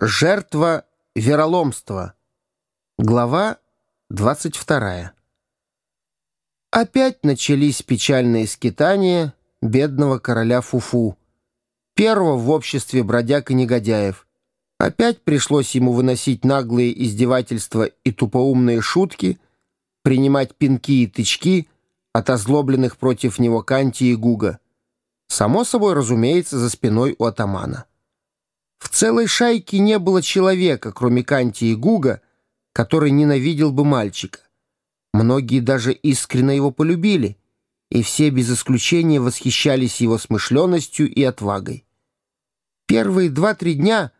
Жертва вероломства. Глава 22. Опять начались печальные скитания бедного короля Фуфу, первого в обществе бродяг и негодяев. Опять пришлось ему выносить наглые издевательства и тупоумные шутки, принимать пинки и тычки от озлобленных против него Канти и Гуга. Само собой, разумеется, за спиной у атамана. В целой шайке не было человека, кроме Канти и Гуга, который ненавидел бы мальчика. Многие даже искренне его полюбили, и все без исключения восхищались его смышленностью и отвагой. Первые два-три дня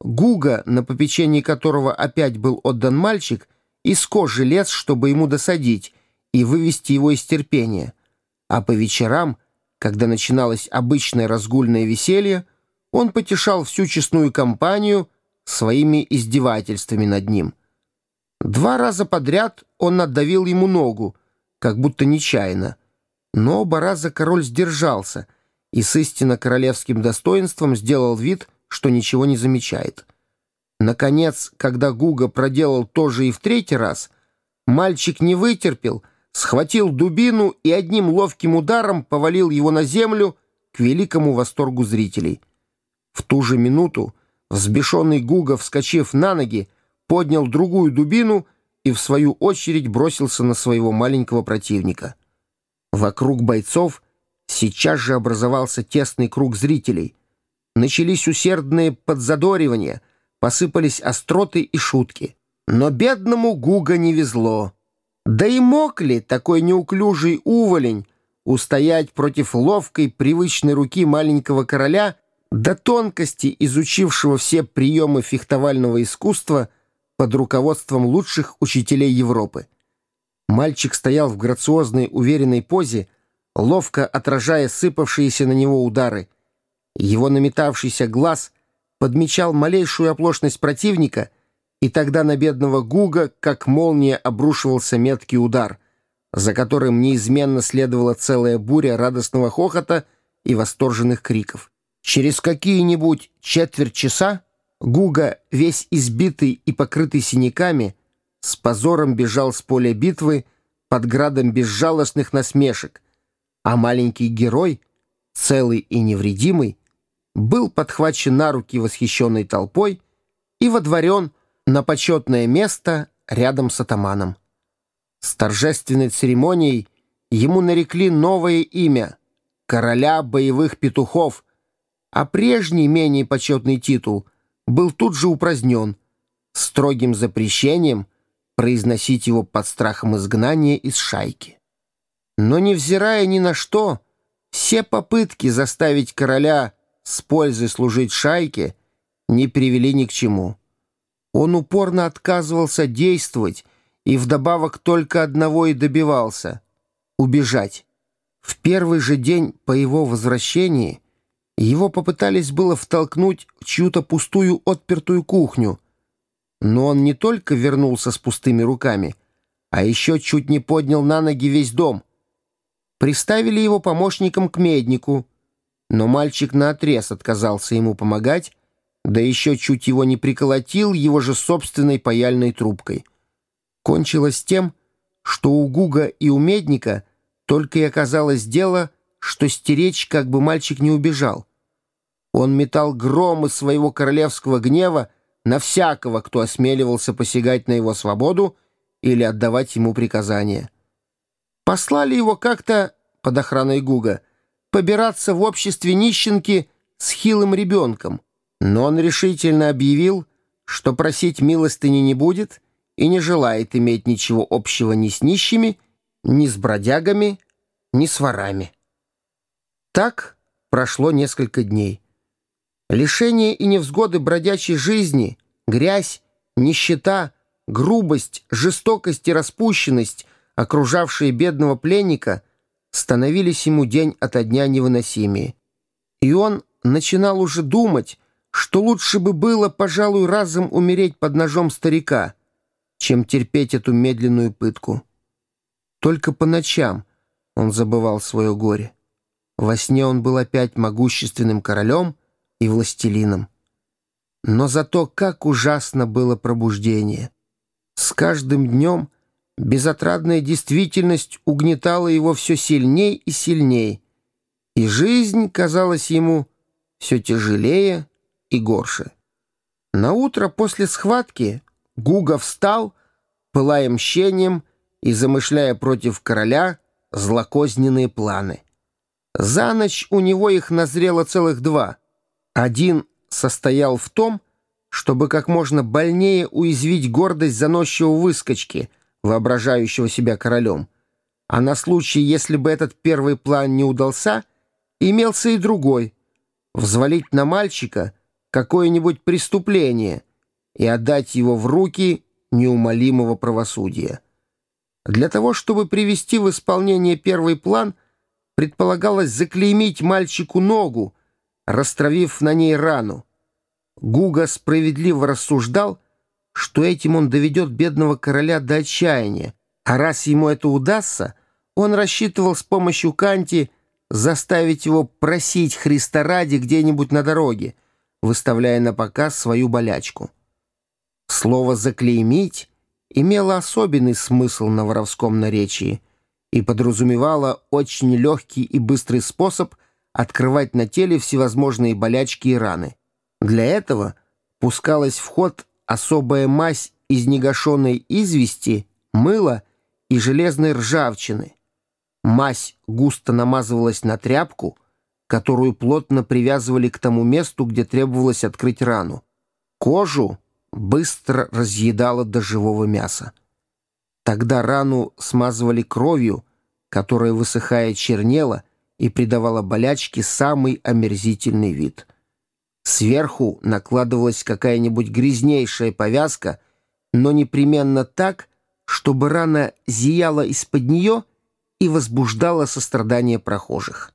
Гуга, на попечении которого опять был отдан мальчик, из кожи лез, чтобы ему досадить и вывести его из терпения, а по вечерам, когда начиналось обычное разгульное веселье, он потешал всю честную компанию своими издевательствами над ним. Два раза подряд он отдавил ему ногу, как будто нечаянно. Но оба раза король сдержался и с истинно королевским достоинством сделал вид, что ничего не замечает. Наконец, когда Гуга проделал то же и в третий раз, мальчик не вытерпел, схватил дубину и одним ловким ударом повалил его на землю к великому восторгу зрителей — в ту же минуту взбешенный Гуга, вскочив на ноги, поднял другую дубину и, в свою очередь, бросился на своего маленького противника. Вокруг бойцов сейчас же образовался тесный круг зрителей. Начались усердные подзадоривания, посыпались остроты и шутки. Но бедному Гуга не везло. Да и мог ли такой неуклюжий уволень устоять против ловкой, привычной руки маленького короля — до тонкости изучившего все приемы фехтовального искусства под руководством лучших учителей Европы. Мальчик стоял в грациозной уверенной позе, ловко отражая сыпавшиеся на него удары. Его наметавшийся глаз подмечал малейшую оплошность противника, и тогда на бедного Гуга, как молния, обрушивался меткий удар, за которым неизменно следовала целая буря радостного хохота и восторженных криков. Через какие-нибудь четверть часа Гуга, весь избитый и покрытый синяками, с позором бежал с поля битвы под градом безжалостных насмешек, а маленький герой, целый и невредимый, был подхвачен на руки восхищенной толпой и водворен на почетное место рядом с атаманом. С торжественной церемонией ему нарекли новое имя — короля боевых петухов — а прежний, менее почетный титул был тут же упразднен, строгим запрещением произносить его под страхом изгнания из шайки. Но невзирая ни на что, все попытки заставить короля с пользой служить шайке не привели ни к чему. Он упорно отказывался действовать и вдобавок только одного и добивался — убежать. В первый же день по его возвращении — его попытались было втолкнуть в чью-то пустую отпертую кухню. Но он не только вернулся с пустыми руками, а еще чуть не поднял на ноги весь дом. Приставили его помощником к меднику, но мальчик наотрез отказался ему помогать, да еще чуть его не приколотил его же собственной паяльной трубкой. Кончилось тем, что у Гуга и у медника только и оказалось дело, что стеречь, как бы мальчик не убежал. Он метал громы своего королевского гнева на всякого, кто осмеливался посягать на его свободу или отдавать ему приказания. Послали его как-то, под охраной Гуга, побираться в обществе нищенки с хилым ребенком, но он решительно объявил, что просить милостыни не будет и не желает иметь ничего общего ни с нищими, ни с бродягами, ни с ворами. Так прошло несколько дней. Лишение и невзгоды бродячей жизни, грязь, нищета, грубость, жестокость и распущенность, окружавшие бедного пленника, становились ему день ото дня невыносимее. И он начинал уже думать, что лучше бы было, пожалуй, разом умереть под ножом старика, чем терпеть эту медленную пытку. Только по ночам он забывал свое горе. Во сне он был опять могущественным королем — и властелином. Но зато как ужасно было пробуждение. С каждым днем безотрадная действительность угнетала его все сильней и сильней, и жизнь казалась ему все тяжелее и горше. На утро после схватки Гуга встал, пылая мщением и замышляя против короля злокозненные планы. За ночь у него их назрело целых два. Один состоял в том, чтобы как можно больнее уязвить гордость заносчивого выскочки, воображающего себя королем. А на случай, если бы этот первый план не удался, имелся и другой — взвалить на мальчика какое-нибудь преступление и отдать его в руки неумолимого правосудия. Для того, чтобы привести в исполнение первый план, предполагалось заклеймить мальчику ногу, растравив на ней рану. Гуга справедливо рассуждал, что этим он доведет бедного короля до отчаяния, а раз ему это удастся, он рассчитывал с помощью Канти заставить его просить Христа ради где-нибудь на дороге, выставляя на показ свою болячку. Слово «заклеймить» имело особенный смысл на воровском наречии и подразумевало очень легкий и быстрый способ открывать на теле всевозможные болячки и раны. Для этого пускалась в ход особая мазь из негашенной извести, мыла и железной ржавчины. Мазь густо намазывалась на тряпку, которую плотно привязывали к тому месту, где требовалось открыть рану. Кожу быстро разъедала до живого мяса. Тогда рану смазывали кровью, которая, высыхая, чернела и придавала болячке самый омерзительный вид. Сверху накладывалась какая-нибудь грязнейшая повязка, но непременно так, чтобы рана зияла из-под нее и возбуждала сострадание прохожих.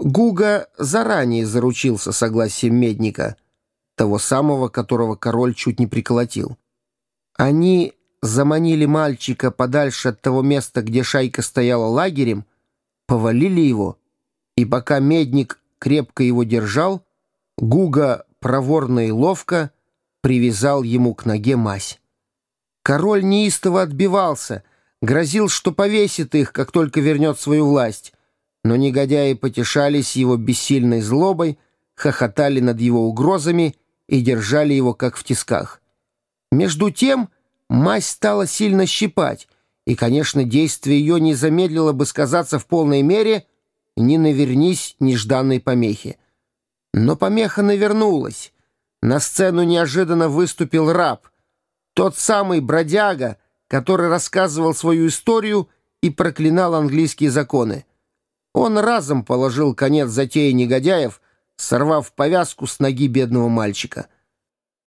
Гуга заранее заручился согласием Медника — того самого, которого король чуть не приколотил. Они заманили мальчика подальше от того места, где шайка стояла лагерем, повалили его, и пока медник крепко его держал, Гуга проворно и ловко привязал ему к ноге мазь. Король неистово отбивался, грозил, что повесит их, как только вернет свою власть, но негодяи потешались его бессильной злобой, хохотали над его угрозами и держали его как в тисках. Между тем мазь стала сильно щипать, и, конечно, действие ее не замедлило бы сказаться в полной мере, не навернись нежданной помехи. Но помеха навернулась. На сцену неожиданно выступил раб, тот самый бродяга, который рассказывал свою историю и проклинал английские законы. Он разом положил конец затее негодяев, сорвав повязку с ноги бедного мальчика.